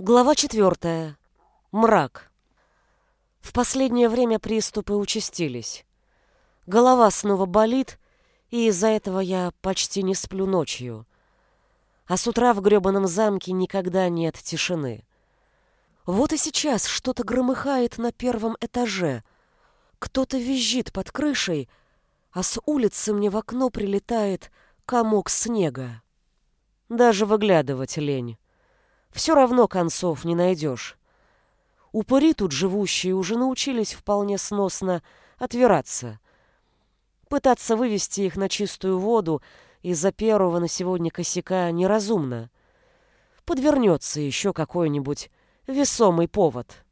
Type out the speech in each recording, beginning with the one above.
Глава четвертая. Мрак. В последнее время приступы участились. Голова снова болит, и из-за этого я почти не сплю ночью. А с утра в грёбаном замке никогда нет тишины. Вот и сейчас что-то громыхает на первом этаже. Кто-то визжит под крышей, а с улицы мне в окно прилетает комок снега. Даже выглядывать лень. Все равно концов не найдешь. Упыри тут живущие уже научились вполне сносно отвираться. Пытаться вывести их на чистую воду из-за первого на сегодня косяка неразумно. Подвернется еще какой-нибудь весомый повод.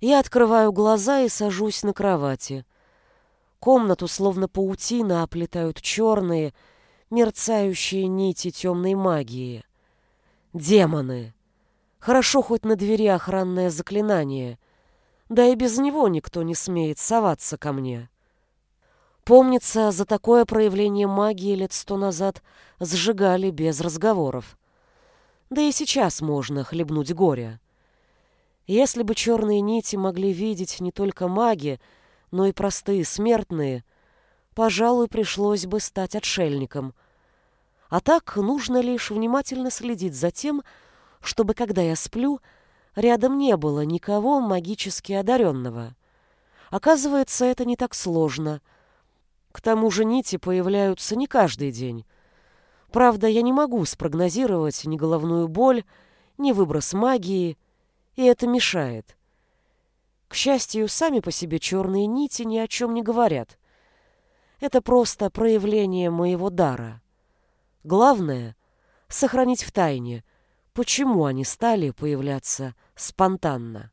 Я открываю глаза и сажусь на кровати. Комнату словно паутина оплетают черные, мерцающие нити темной магии. Демоны! Хорошо хоть на двери охранное заклинание. Да и без него никто не смеет соваться ко мне. Помнится, за такое проявление магии лет сто назад сжигали без разговоров. Да и сейчас можно хлебнуть горя. Если бы черные нити могли видеть не только маги, но и простые смертные, пожалуй, пришлось бы стать отшельником — а так нужно лишь внимательно следить за тем, чтобы, когда я сплю, рядом не было никого магически одаренного. Оказывается, это не так сложно. К тому же нити появляются не каждый день. Правда, я не могу спрогнозировать ни головную боль, ни выброс магии, и это мешает. К счастью, сами по себе черные нити ни о чем не говорят. Это просто проявление моего дара. Главное — сохранить в тайне, почему они стали появляться спонтанно.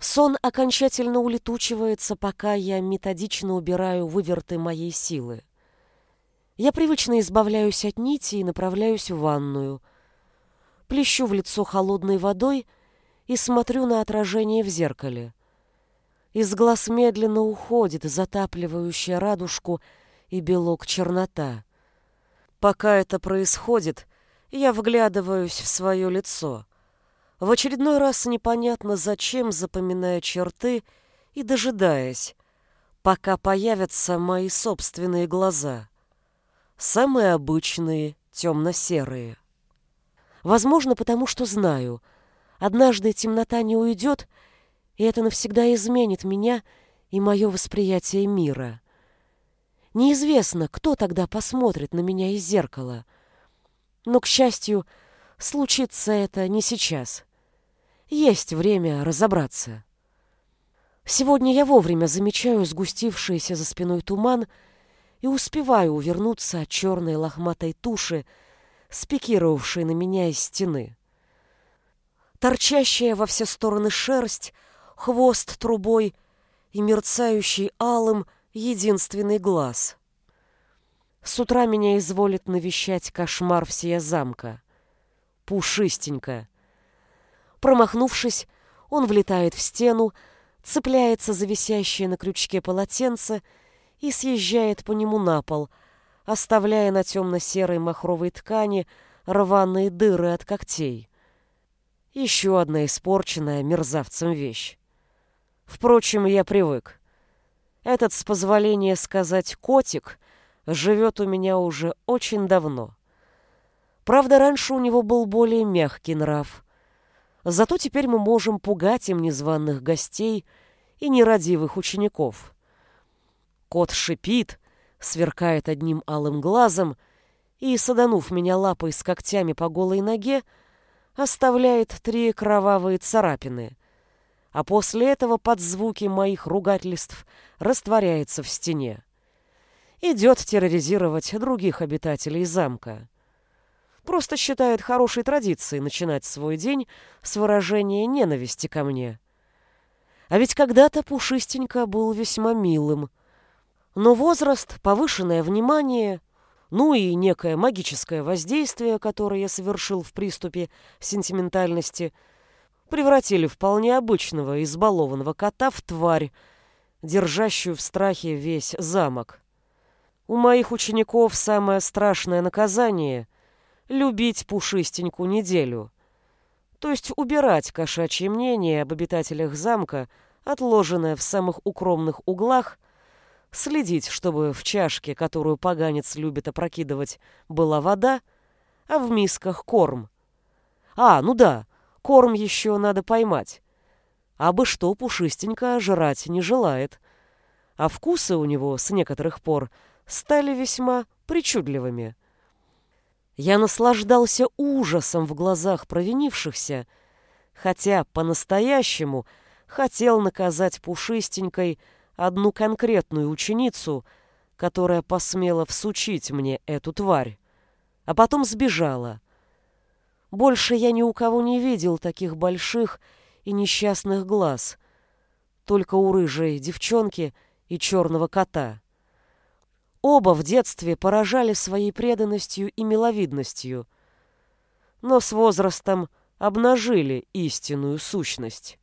Сон окончательно улетучивается, пока я методично убираю выверты моей силы. Я привычно избавляюсь от нити и направляюсь в ванную. Плещу в лицо холодной водой и смотрю на отражение в зеркале. Из глаз медленно уходит затапливающая радужку и белок чернота. Пока это происходит, я вглядываюсь в свое лицо. В очередной раз непонятно зачем, запоминая черты и дожидаясь, пока появятся мои собственные глаза. Самые обычные, темно-серые. Возможно, потому что знаю, однажды темнота не уйдет, и это навсегда изменит меня и мое восприятие мира. Неизвестно, кто тогда посмотрит на меня из зеркала. Но, к счастью, случится это не сейчас. Есть время разобраться. Сегодня я вовремя замечаю сгустившийся за спиной туман и успеваю увернуться от черной лохматой туши, спикировавшей на меня из стены. Торчащая во все стороны шерсть, хвост трубой и мерцающий алым единственный глаз. С утра меня изволит навещать кошмар всея замка. Пушистенько. Промахнувшись, он влетает в стену, цепляется за висящее на крючке полотенце и съезжает по нему на пол, оставляя на темно-серой махровой ткани рваные дыры от когтей. Еще одна испорченная мерзавцем вещь. Впрочем, я привык. Этот, с позволения сказать, котик живет у меня уже очень давно. Правда, раньше у него был более мягкий нрав. Зато теперь мы можем пугать им незваных гостей и нерадивых учеников. Кот шипит, сверкает одним алым глазом и, саданув меня лапой с когтями по голой ноге, оставляет три кровавые царапины — а после этого под звуки моих ругательств растворяется в стене. Идет терроризировать других обитателей замка. Просто считает хорошей традицией начинать свой день с выражения ненависти ко мне. А ведь когда-то Пушистенько был весьма милым. Но возраст, повышенное внимание, ну и некое магическое воздействие, которое я совершил в приступе сентиментальности – превратили вполне обычного избалованного кота в тварь, держащую в страхе весь замок. У моих учеников самое страшное наказание — любить пушистенькую неделю. То есть убирать кошачье мнение об обитателях замка, отложенное в самых укромных углах, следить, чтобы в чашке, которую поганец любит опрокидывать, была вода, а в мисках корм. А, ну да, корм еще надо поймать. А бы что пушистенько жрать не желает. А вкусы у него с некоторых пор стали весьма причудливыми. Я наслаждался ужасом в глазах провинившихся, хотя по-настоящему хотел наказать пушистенькой одну конкретную ученицу, которая посмела всучить мне эту тварь, а потом сбежала. Больше я ни у кого не видел таких больших и несчастных глаз, только у рыжей девчонки и черного кота. Оба в детстве поражали своей преданностью и миловидностью, но с возрастом обнажили истинную сущность.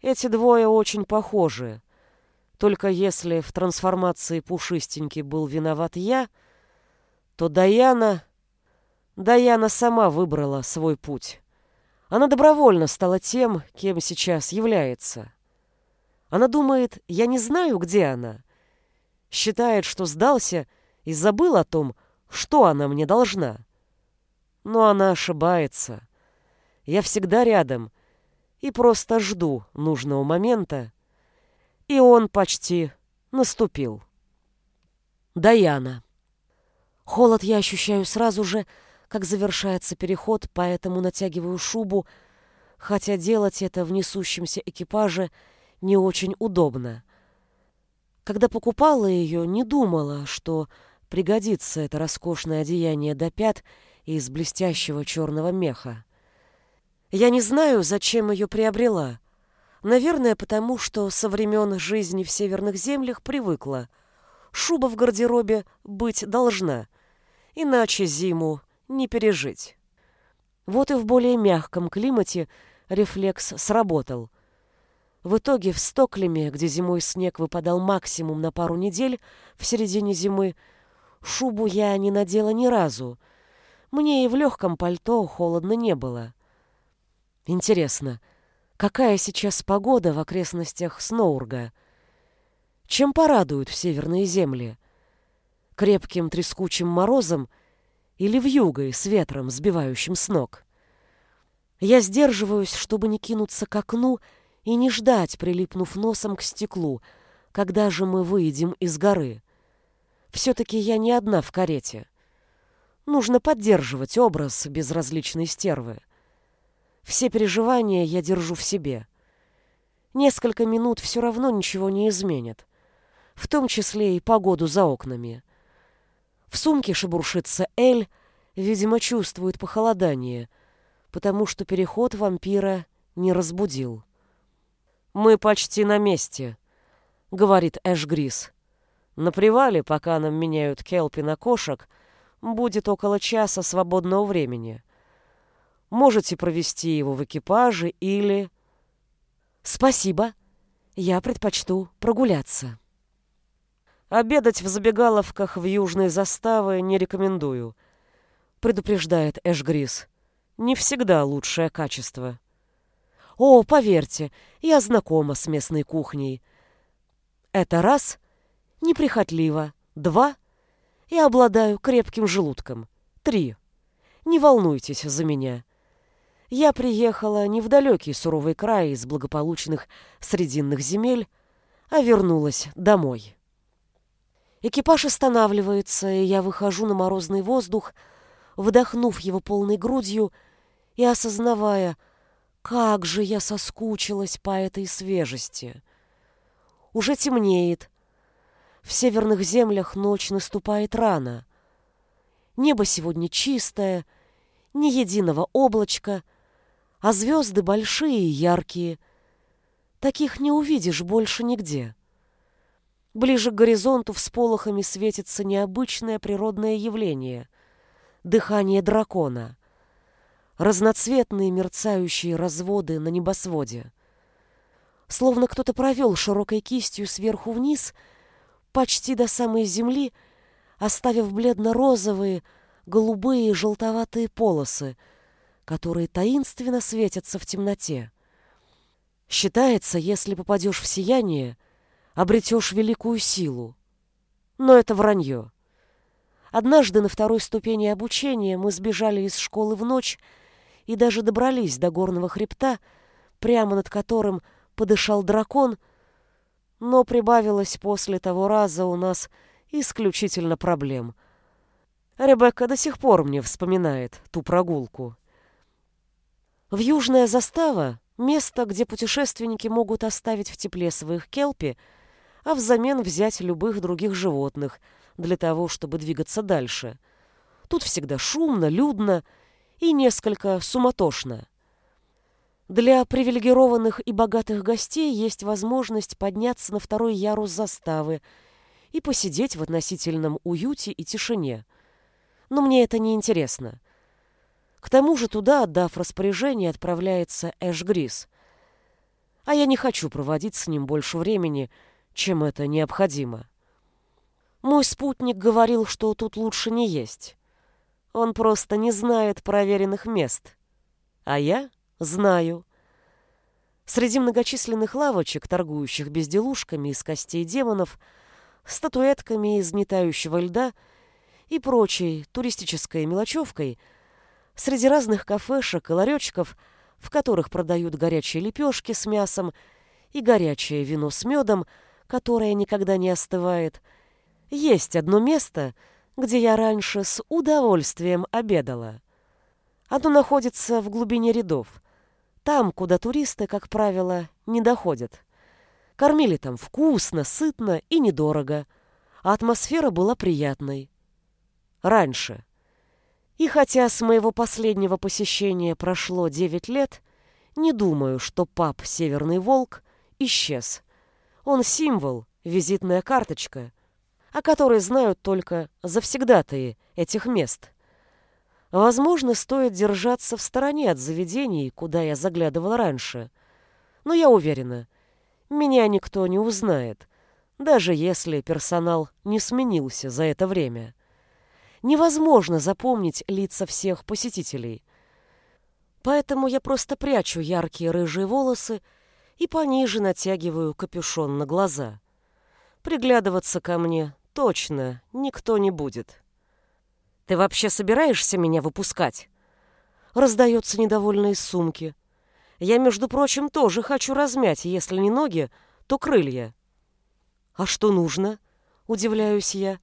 Эти двое очень похожи. Только если в трансформации пушистенький был виноват я, то Даяна... Даяна сама выбрала свой путь. Она добровольно стала тем, кем сейчас является. Она думает, я не знаю, где она, считает, что сдался и забыл о том, что она мне должна. Но она ошибается. Я всегда рядом и просто жду нужного момента, и он почти наступил. Даяна. Холод я ощущаю сразу же, как завершается переход, поэтому натягиваю шубу, хотя делать это в несущемся экипаже не очень удобно. Когда покупала ее, не думала, что пригодится это роскошное одеяние до пят из блестящего черного меха. Я не знаю, зачем ее приобрела. Наверное, потому что со времен жизни в северных землях привыкла. Шуба в гардеробе быть должна, иначе зиму не пережить. Вот и в более мягком климате рефлекс сработал — в итоге в Стоклеме, где зимой снег выпадал максимум на пару недель, в середине зимы, шубу я не надела ни разу. Мне и в легком пальто холодно не было. Интересно, какая сейчас погода в окрестностях Сноурга? Чем порадуют в северные земли? Крепким трескучим морозом или вьюгой с ветром, сбивающим с ног? Я сдерживаюсь, чтобы не кинуться к окну и не ждать, прилипнув носом к стеклу, когда же мы выйдем из горы. Все-таки я не одна в карете. Нужно поддерживать образ безразличной стервы. Все переживания я держу в себе. Несколько минут все равно ничего не изменят, в том числе и погоду за окнами. В сумке шебуршится Эль, видимо, чувствует похолодание, потому что переход вампира не разбудил. «Мы почти на месте», — говорит Эш Грис. «На привале, пока нам меняют келпи на кошек, будет около часа свободного времени. Можете провести его в экипаже или...» «Спасибо. Я предпочту прогуляться». «Обедать в забегаловках в южной заставы не рекомендую», — предупреждает Эш Грис. «Не всегда лучшее качество». О, поверьте, я знакома с местной кухней. Это раз, неприхотливо, два, и обладаю крепким желудком, три. Не волнуйтесь за меня. Я приехала не в далекий суровый край из благополучных срединных земель, а вернулась домой. Экипаж останавливается, и я выхожу на морозный воздух, вдохнув его полной грудью и осознавая, как же я соскучилась по этой свежести. Уже темнеет. В северных землях ночь наступает рано. Небо сегодня чистое, ни единого облачка, а звезды большие и яркие. Таких не увидишь больше нигде. Ближе к горизонту всполохами светится необычное природное явление — дыхание дракона разноцветные мерцающие разводы на небосводе. Словно кто-то провел широкой кистью сверху вниз, почти до самой земли, оставив бледно-розовые, голубые и желтоватые полосы, которые таинственно светятся в темноте. Считается, если попадешь в сияние, обретешь великую силу. Но это вранье. Однажды на второй ступени обучения мы сбежали из школы в ночь и даже добрались до горного хребта, прямо над которым подышал дракон, но прибавилось после того раза у нас исключительно проблем. Ребекка до сих пор мне вспоминает ту прогулку. В Южная застава — место, где путешественники могут оставить в тепле своих келпи, а взамен взять любых других животных для того, чтобы двигаться дальше. Тут всегда шумно, людно и несколько суматошно. Для привилегированных и богатых гостей есть возможность подняться на второй ярус заставы и посидеть в относительном уюте и тишине. Но мне это не интересно. К тому же туда, отдав распоряжение, отправляется Эш Грис. А я не хочу проводить с ним больше времени, чем это необходимо. Мой спутник говорил, что тут лучше не есть. Он просто не знает проверенных мест. А я знаю. Среди многочисленных лавочек, торгующих безделушками из костей демонов, статуэтками из нетающего льда и прочей туристической мелочевкой, среди разных кафешек и ларечков, в которых продают горячие лепешки с мясом и горячее вино с медом, которое никогда не остывает, есть одно место — где я раньше с удовольствием обедала. Оно находится в глубине рядов, там, куда туристы, как правило, не доходят. Кормили там вкусно, сытно и недорого, а атмосфера была приятной. Раньше. И хотя с моего последнего посещения прошло девять лет, не думаю, что пап «Северный волк» исчез. Он символ, визитная карточка, о которой знают только завсегдатые этих мест. Возможно, стоит держаться в стороне от заведений, куда я заглядывала раньше. Но я уверена, меня никто не узнает, даже если персонал не сменился за это время. Невозможно запомнить лица всех посетителей. Поэтому я просто прячу яркие рыжие волосы и пониже натягиваю капюшон на глаза. Приглядываться ко мне точно никто не будет. «Ты вообще собираешься меня выпускать?» Раздается недовольно из сумки. «Я, между прочим, тоже хочу размять, если не ноги, то крылья». «А что нужно?» — удивляюсь я.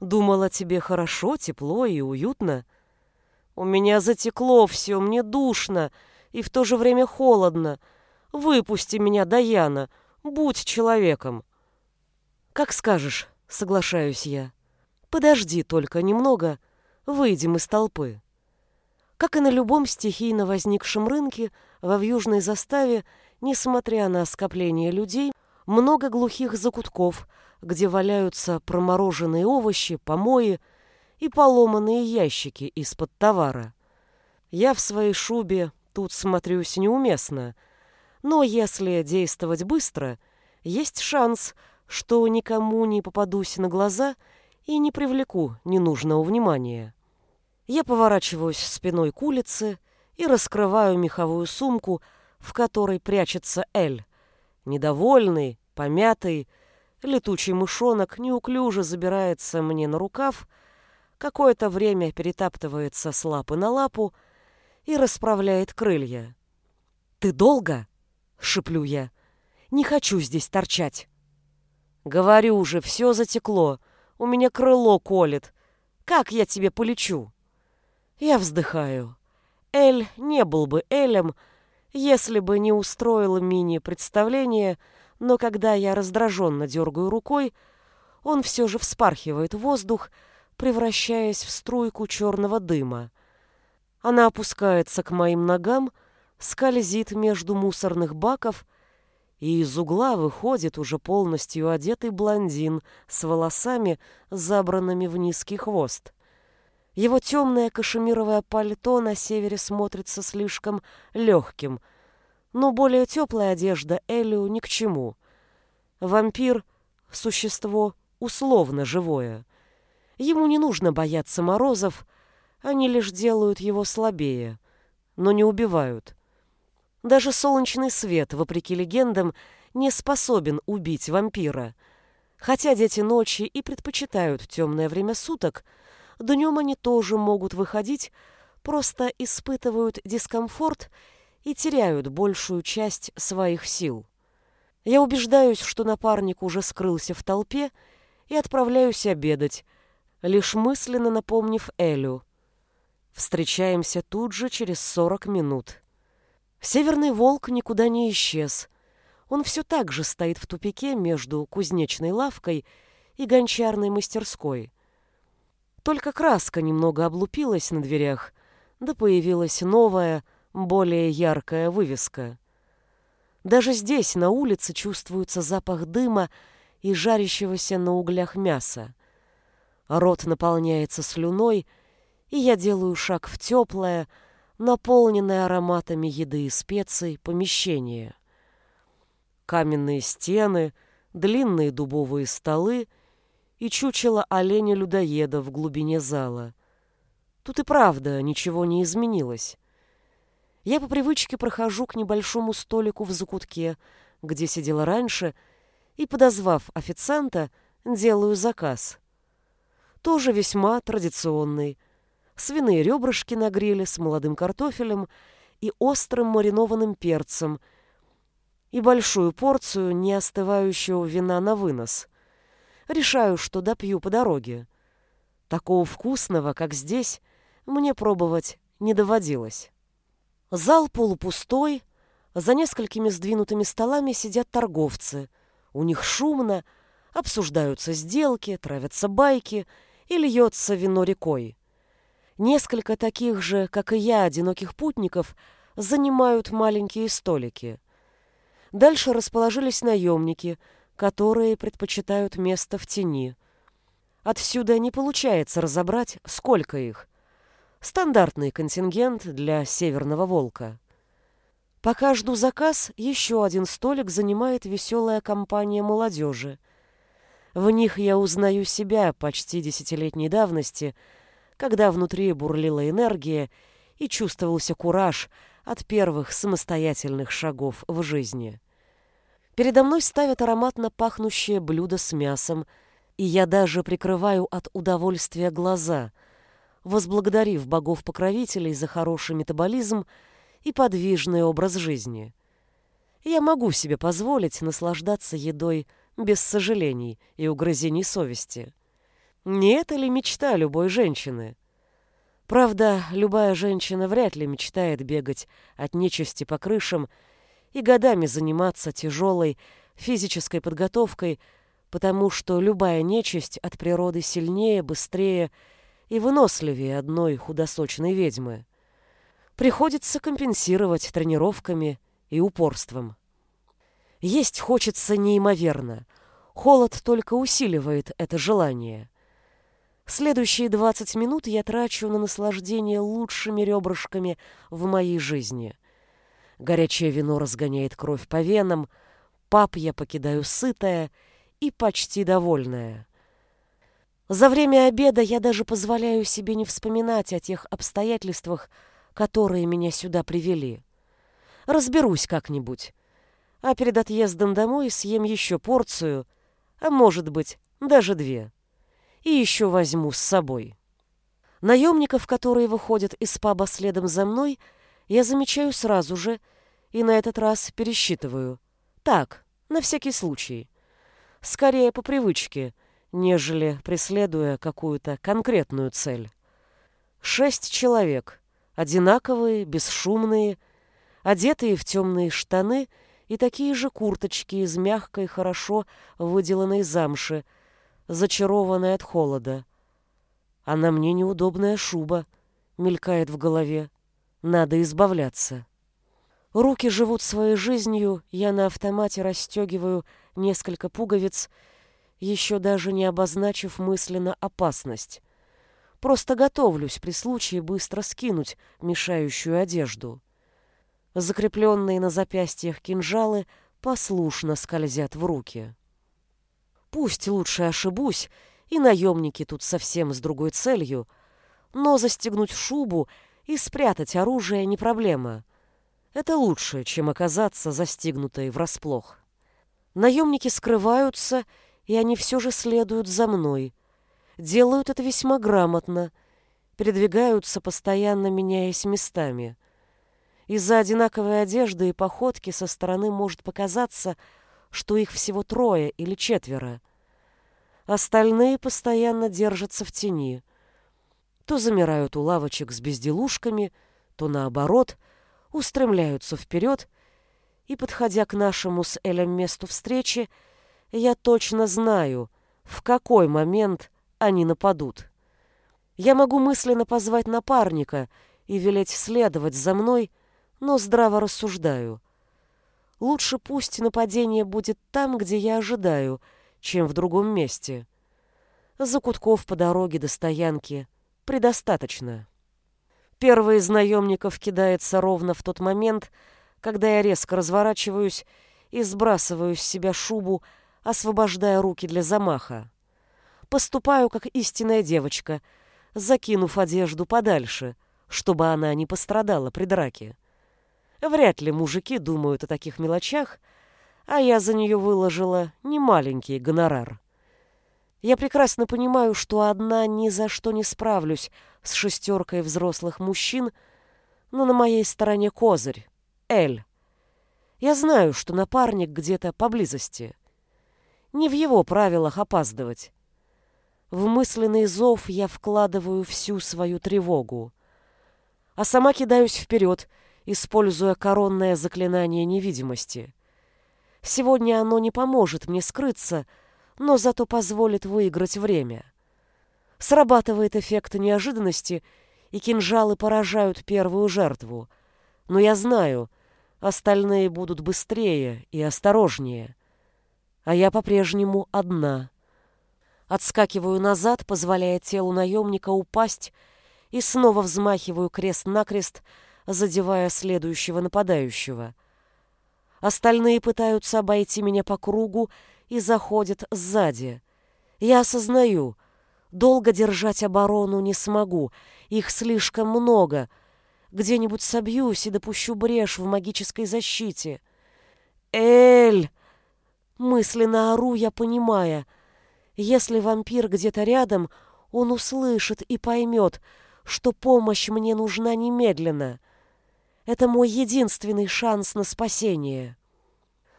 «Думала, тебе хорошо, тепло и уютно». «У меня затекло все, мне душно и в то же время холодно. Выпусти меня, Даяна, будь человеком». «Как скажешь», соглашаюсь я. Подожди только немного, выйдем из толпы. Как и на любом стихийно возникшем рынке, во вьюжной заставе, несмотря на скопление людей, много глухих закутков, где валяются промороженные овощи, помои и поломанные ящики из-под товара. Я в своей шубе тут смотрюсь неуместно, но если действовать быстро, есть шанс — что никому не попадусь на глаза и не привлеку ненужного внимания. Я поворачиваюсь спиной к улице и раскрываю меховую сумку, в которой прячется Эль. Недовольный, помятый, летучий мышонок неуклюже забирается мне на рукав, какое-то время перетаптывается с лапы на лапу и расправляет крылья. «Ты долго?» — шиплю я. «Не хочу здесь торчать». Говорю уже, все затекло. У меня крыло колет. Как я тебе полечу? Я вздыхаю. Эль не был бы Элем, если бы не устроила мини-представление, но когда я раздраженно дергаю рукой, он все же вспархивает воздух, превращаясь в струйку черного дыма. Она опускается к моим ногам, скользит между мусорных баков и из угла выходит уже полностью одетый блондин с волосами, забранными в низкий хвост. Его темное кашемировое пальто на севере смотрится слишком легким, но более теплая одежда Элю ни к чему. Вампир — существо условно живое. Ему не нужно бояться морозов, они лишь делают его слабее. но не убивают. Даже солнечный свет, вопреки легендам, не способен убить вампира. Хотя дети ночи и предпочитают темное время суток, днем они тоже могут выходить, просто испытывают дискомфорт и теряют большую часть своих сил. Я убеждаюсь, что напарник уже скрылся в толпе и отправляюсь обедать, лишь мысленно напомнив Элю. Встречаемся тут же через сорок минут. Северный волк никуда не исчез. Он все так же стоит в тупике между кузнечной лавкой и гончарной мастерской. Только краска немного облупилась на дверях, да появилась новая, более яркая вывеска. Даже здесь, на улице, чувствуется запах дыма и жарящегося на углях мяса. Рот наполняется слюной, и я делаю шаг в теплое, наполненное ароматами еды и специй помещение. Каменные стены, длинные дубовые столы и чучело оленя-людоеда в глубине зала. Тут и правда ничего не изменилось. Я по привычке прохожу к небольшому столику в закутке, где сидела раньше, и, подозвав официанта, делаю заказ. Тоже весьма традиционный. Свиные ребрышки на гриле с молодым картофелем и острым маринованным перцем и большую порцию неостывающего вина на вынос. Решаю, что допью по дороге. Такого вкусного, как здесь, мне пробовать не доводилось. Зал полупустой, за несколькими сдвинутыми столами сидят торговцы. У них шумно, обсуждаются сделки, травятся байки и льется вино рекой. Несколько таких же, как и я, одиноких путников занимают маленькие столики. Дальше расположились наемники, которые предпочитают место в тени. Отсюда не получается разобрать, сколько их. Стандартный контингент для Северного Волка. Пока жду заказ, еще один столик занимает веселая компания молодежи. В них я узнаю себя почти десятилетней давности, когда внутри бурлила энергия и чувствовался кураж от первых самостоятельных шагов в жизни. Передо мной ставят ароматно пахнущее блюдо с мясом, и я даже прикрываю от удовольствия глаза — возблагодарив богов-покровителей за хороший метаболизм и подвижный образ жизни. Я могу себе позволить наслаждаться едой без сожалений и угрызений совести. Не это ли мечта любой женщины? Правда, любая женщина вряд ли мечтает бегать от нечисти по крышам и годами заниматься тяжелой физической подготовкой, потому что любая нечисть от природы сильнее, быстрее и выносливее одной худосочной ведьмы. Приходится компенсировать тренировками и упорством. Есть хочется неимоверно. Холод только усиливает это желание. Следующие 20 минут я трачу на наслаждение лучшими ребрышками в моей жизни. Горячее вино разгоняет кровь по венам, пап я покидаю сытая и почти довольная. За время обеда я даже позволяю себе не вспоминать о тех обстоятельствах, которые меня сюда привели. Разберусь как-нибудь. А перед отъездом домой съем еще порцию, а может быть, даже две. И еще возьму с собой. Наемников, которые выходят из паба следом за мной, я замечаю сразу же и на этот раз пересчитываю. Так, на всякий случай. Скорее по привычке — нежели преследуя какую-то конкретную цель. Шесть человек, одинаковые, бесшумные, одетые в темные штаны и такие же курточки из мягкой, хорошо выделанной замши, зачарованной от холода. А на мне неудобная шуба, мелькает в голове. Надо избавляться. Руки живут своей жизнью, я на автомате расстегиваю несколько пуговиц еще даже не обозначив мысленно опасность. Просто готовлюсь при случае быстро скинуть мешающую одежду. Закрепленные на запястьях кинжалы послушно скользят в руки. Пусть лучше ошибусь, и наемники тут совсем с другой целью, но застегнуть шубу И спрятать оружие не проблема. Это лучше, чем оказаться застигнутой врасплох. Наемники скрываются, и они все же следуют за мной. Делают это весьма грамотно, передвигаются, постоянно меняясь местами. Из-за одинаковой одежды и походки со стороны может показаться, что их всего трое или четверо. Остальные постоянно держатся в тени. То замирают у лавочек с безделушками, то наоборот, устремляются вперед, и, подходя к нашему с Элем месту встречи, я точно знаю, в какой момент они нападут. Я могу мысленно позвать напарника и велеть следовать за мной, но здраво рассуждаю. Лучше пусть нападение будет там, где я ожидаю, чем в другом месте. Закутков по дороге до стоянки предостаточно. Первый из наемников кидается ровно в тот момент, когда я резко разворачиваюсь и сбрасываю с себя шубу, освобождая руки для замаха. Поступаю как истинная девочка, закинув одежду подальше, чтобы она не пострадала при драке. Вряд ли мужики думают о таких мелочах, а я за нее выложила немаленький гонорар. Я прекрасно понимаю, что одна ни за что не справлюсь с шестеркой взрослых мужчин, но на моей стороне козырь — Эль. Я знаю, что напарник где-то поблизости. Не в его правилах опаздывать. В мысленный зов я вкладываю всю свою тревогу. А сама кидаюсь вперед — используя коронное заклинание невидимости. Сегодня оно не поможет мне скрыться, но зато позволит выиграть время. Срабатывает эффект неожиданности, и кинжалы поражают первую жертву. Но я знаю, остальные будут быстрее и осторожнее. А я по-прежнему одна. Отскакиваю назад, позволяя телу наемника упасть, и снова взмахиваю крест-накрест, задевая следующего нападающего. Остальные пытаются обойти меня по кругу и заходят сзади. Я осознаю, долго держать оборону не смогу, их слишком много. Где-нибудь собьюсь и допущу брешь в магической защите. «Эль!» Мысленно ору я, понимая, если вампир где-то рядом, он услышит и поймет, что помощь мне нужна немедленно. Это мой единственный шанс на спасение.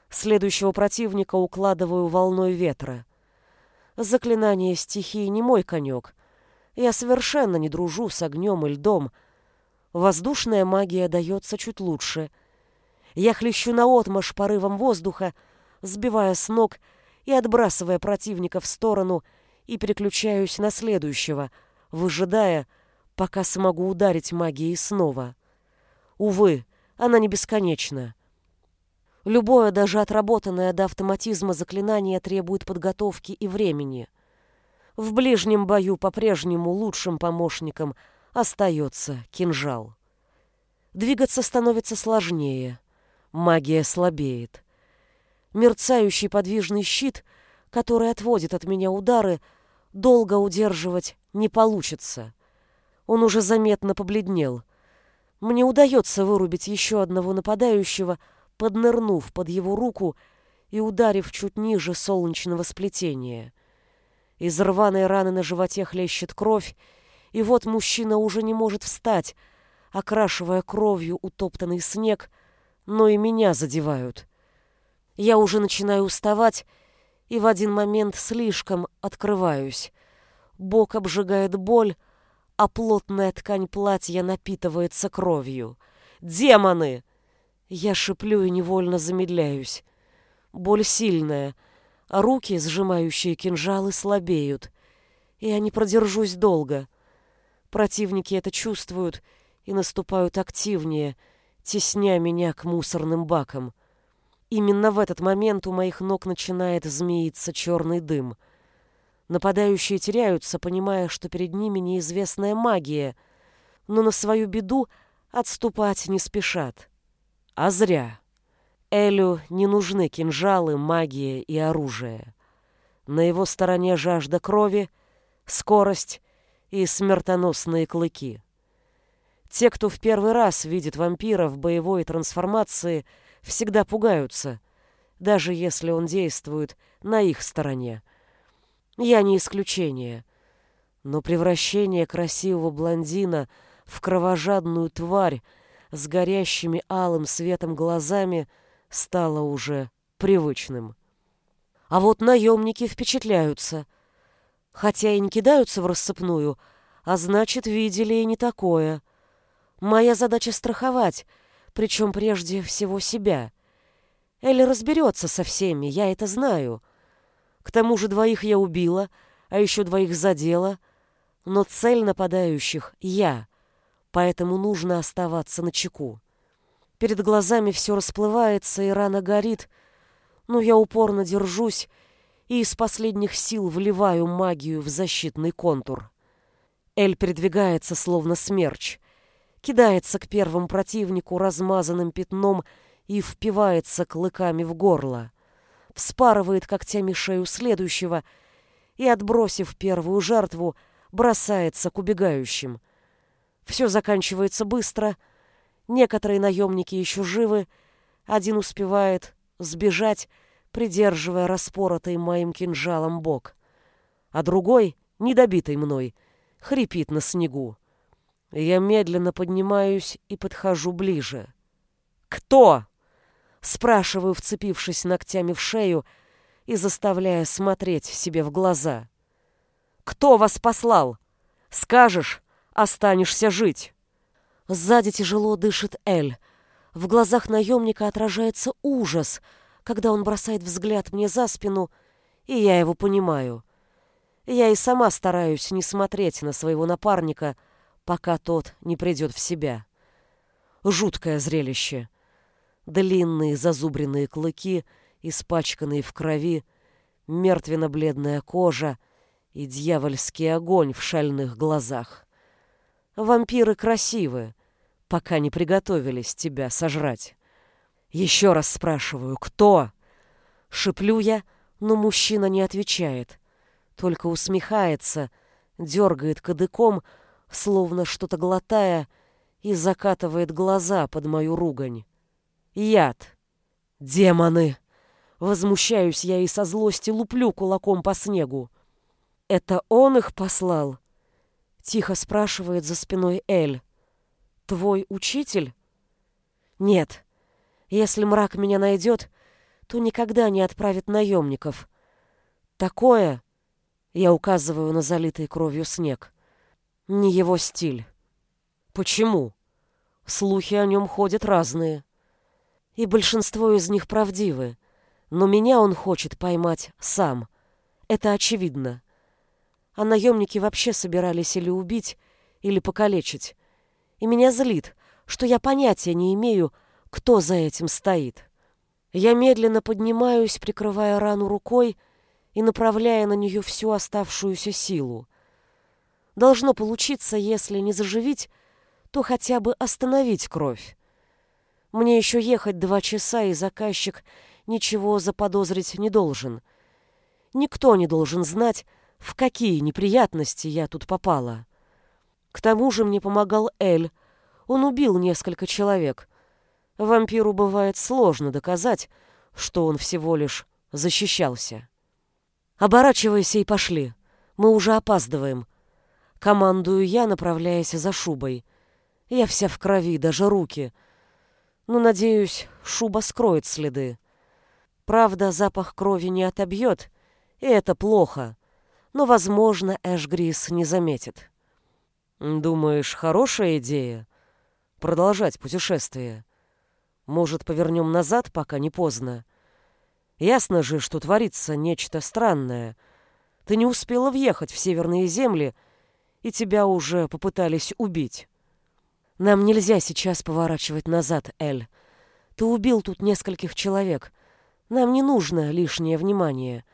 Следующего противника укладываю волной ветра. Заклинание стихии не мой конек. Я совершенно не дружу с огнем и льдом. Воздушная магия дается чуть лучше. Я хлещу наотмашь порывом воздуха, сбивая с ног и отбрасывая противника в сторону, и переключаюсь на следующего, выжидая, пока смогу ударить магией снова. Увы, она не бесконечна. Любое, даже отработанное до автоматизма заклинание требует подготовки и времени. В ближнем бою по-прежнему лучшим помощником остается кинжал. Двигаться становится сложнее. Магия слабеет. Мерцающий подвижный щит, который отводит от меня удары, долго удерживать не получится. Он уже заметно побледнел — мне удается вырубить еще одного нападающего, поднырнув под его руку и ударив чуть ниже солнечного сплетения. Из рваной раны на животе хлещет кровь, и вот мужчина уже не может встать, окрашивая кровью утоптанный снег, но и меня задевают. Я уже начинаю уставать, и в один момент слишком открываюсь. Бок обжигает боль, а плотная ткань платья напитывается кровью. «Демоны!» Я шиплю и невольно замедляюсь. Боль сильная, а руки, сжимающие кинжалы, слабеют. Я не продержусь долго. Противники это чувствуют и наступают активнее, тесня меня к мусорным бакам. Именно в этот момент у моих ног начинает змеиться черный дым — Нападающие теряются, понимая, что перед ними неизвестная магия, но на свою беду отступать не спешат. А зря. Элю не нужны кинжалы, магия и оружие. На его стороне жажда крови, скорость и смертоносные клыки. Те, кто в первый раз видит вампира в боевой трансформации, всегда пугаются, даже если он действует на их стороне. Я не исключение. Но превращение красивого блондина в кровожадную тварь с горящими алым светом глазами стало уже привычным. А вот наемники впечатляются. Хотя и не кидаются в рассыпную, а значит, видели и не такое. Моя задача страховать, причем прежде всего себя. Элли разберется со всеми, я это знаю. К тому же двоих я убила, а еще двоих задела. Но цель нападающих — я, поэтому нужно оставаться на чеку. Перед глазами все расплывается и рана горит, но я упорно держусь и из последних сил вливаю магию в защитный контур. Эль передвигается, словно смерч, кидается к первому противнику размазанным пятном и впивается клыками в горло вспарывает когтями шею следующего и, отбросив первую жертву, бросается к убегающим. Все заканчивается быстро. Некоторые наемники еще живы. Один успевает сбежать, придерживая распоротый моим кинжалом бок. А другой, недобитый мной, хрипит на снегу. Я медленно поднимаюсь и подхожу ближе. «Кто?» Спрашиваю, вцепившись ногтями в шею и заставляя смотреть себе в глаза. «Кто вас послал? Скажешь, останешься жить!» Сзади тяжело дышит Эль. В глазах наемника отражается ужас, когда он бросает взгляд мне за спину, и я его понимаю. Я и сама стараюсь не смотреть на своего напарника, пока тот не придет в себя. Жуткое зрелище — длинные зазубренные клыки, испачканные в крови, мертвенно-бледная кожа и дьявольский огонь в шальных глазах. Вампиры красивы, пока не приготовились тебя сожрать. Еще раз спрашиваю, кто? Шиплю я, но мужчина не отвечает, только усмехается, дергает кадыком, словно что-то глотая, и закатывает глаза под мою ругань. Яд. Демоны. Возмущаюсь я и со злости луплю кулаком по снегу. Это он их послал? Тихо спрашивает за спиной Эль. Твой учитель? Нет. Если мрак меня найдет, то никогда не отправит наемников. Такое, я указываю на залитый кровью снег, не его стиль. Почему? Слухи о нем ходят разные и большинство из них правдивы. Но меня он хочет поймать сам. Это очевидно. А наемники вообще собирались или убить, или покалечить. И меня злит, что я понятия не имею, кто за этим стоит. Я медленно поднимаюсь, прикрывая рану рукой и направляя на нее всю оставшуюся силу. Должно получиться, если не заживить, то хотя бы остановить кровь. Мне еще ехать два часа, и заказчик ничего заподозрить не должен. Никто не должен знать, в какие неприятности я тут попала. К тому же мне помогал Эль. Он убил несколько человек. Вампиру бывает сложно доказать, что он всего лишь защищался. Оборачивайся и пошли. Мы уже опаздываем. Командую я, направляясь за шубой. Я вся в крови, даже руки — но, надеюсь, шуба скроет следы. Правда, запах крови не отобьет, и это плохо. Но, возможно, Эшгрис не заметит. Думаешь, хорошая идея? Продолжать путешествие? Может, повернем назад, пока не поздно? Ясно же, что творится нечто странное. Ты не успела въехать в северные земли, и тебя уже попытались убить. Нам нельзя сейчас поворачивать назад, Эль. Ты убил тут нескольких человек. Нам не нужно лишнее внимание.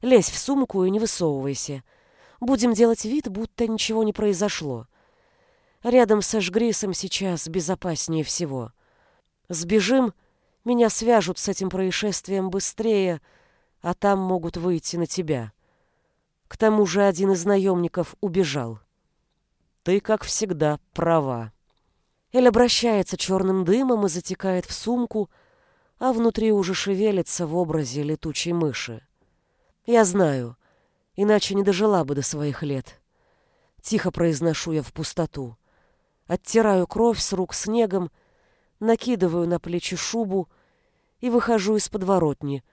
Лезь в сумку и не высовывайся. Будем делать вид, будто ничего не произошло. Рядом с Эшгрисом сейчас безопаснее всего. Сбежим, меня свяжут с этим происшествием быстрее, а там могут выйти на тебя. К тому же один из наемников убежал. Ты, как всегда, права. Эль обращается черным дымом и затекает в сумку, а внутри уже шевелится в образе летучей мыши. Я знаю, иначе не дожила бы до своих лет. Тихо произношу я в пустоту. Оттираю кровь с рук снегом, накидываю на плечи шубу и выхожу из подворотни,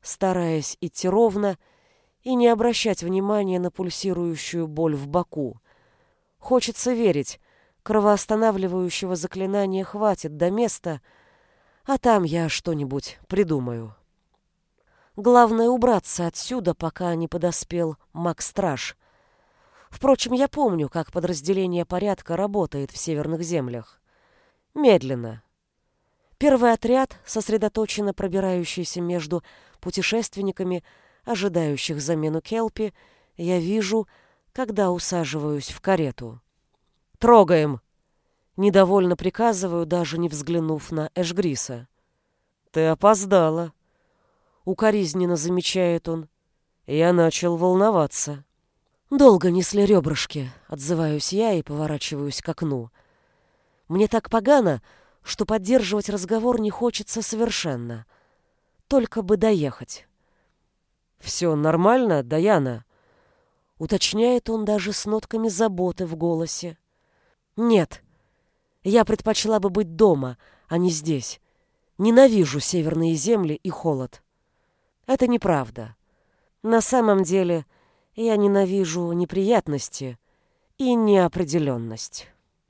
стараясь идти ровно и не обращать внимания на пульсирующую боль в боку. Хочется верить, кровоостанавливающего заклинания хватит до места, а там я что-нибудь придумаю. Главное убраться отсюда, пока не подоспел Маг-Страж. Впрочем, я помню, как подразделение порядка работает в северных землях. Медленно. Первый отряд, сосредоточенно пробирающийся между путешественниками, ожидающих замену Келпи, я вижу, когда усаживаюсь в карету. «Трогаем!» Недовольно приказываю, даже не взглянув на Эшгриса. «Ты опоздала!» Укоризненно замечает он. Я начал волноваться. «Долго несли ребрышки», — отзываюсь я и поворачиваюсь к окну. Мне так погано, что поддерживать разговор не хочется совершенно. Только бы доехать. «Все нормально, Даяна?» — уточняет он даже с нотками заботы в голосе. «Нет, я предпочла бы быть дома, а не здесь. Ненавижу северные земли и холод». Это неправда. На самом деле я ненавижу неприятности и неопределенность.